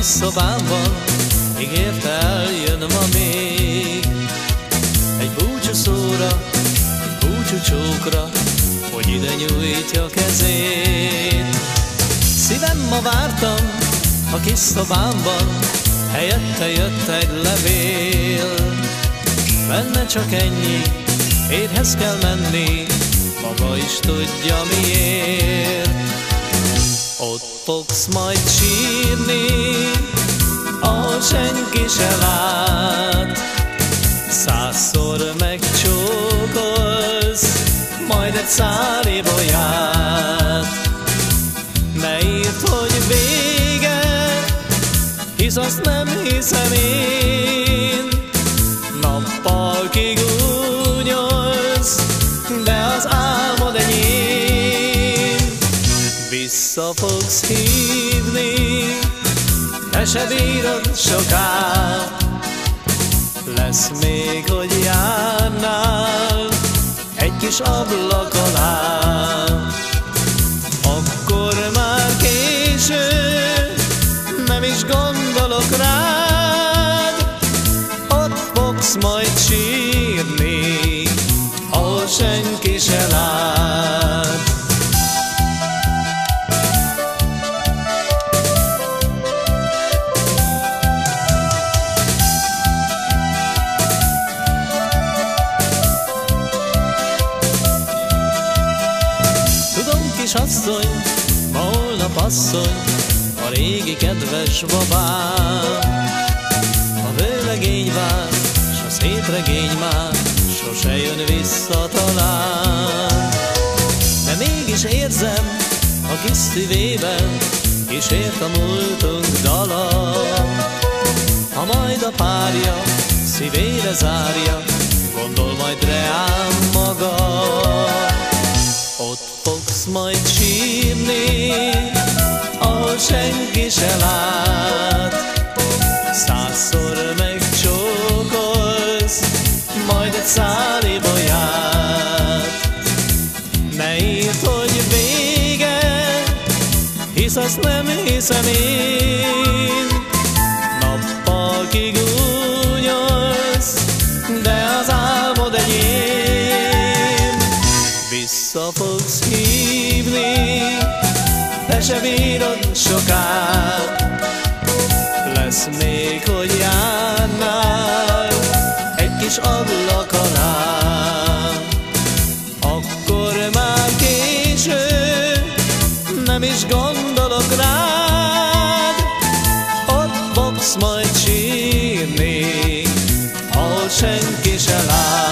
kis szobámban, ígérte eljön ma még. Egy búcsú szóra, egy búcsú csókra, hogy ide nyújtja kezét. Szívem ma vártam a kis szobámban, helyette jött egy levél. Benne csak ennyi, érhez kell menni, maga is tudja miért. Ott fogsz majd sírni, senki se lát. Százszor megcsókolsz, majd egy szál ibolyát. Ne írd, hogy vége, hisz azt nem hiszem én. Nappal kigúnyolsz, de az álmod enyém. Vissza fogsz hívni, te se bírod soká. Lesz még, hogy járnál egy kis ablak alá. Akkor már késő, nem is gondolok rád, ott fogsz majd sírni, ahol senki se Tudom, kis asszony, ma holnap asszony, a régi kedves babám. A vőlegény vár, s a szép regény már, sose jön vissza talán. De mégis érzem a kis szívében, kísért a múltunk dala. Ha majd a párja szívére zárja, gondol majd reám majd sírni, ahol senki se lát. Százszor megcsókolsz, majd egy szál ibolyát. Ne írd, hogy vége, hisz azt nem hiszem én. Nappal kigúnyolsz, de az álmod. Vissza fogsz se bírod soká. Lesz még, hogy járnál egy kis ablak alá. Akkor már késő, nem is gondolok rád. Ott fogsz majd sírni, ahol senki se lát.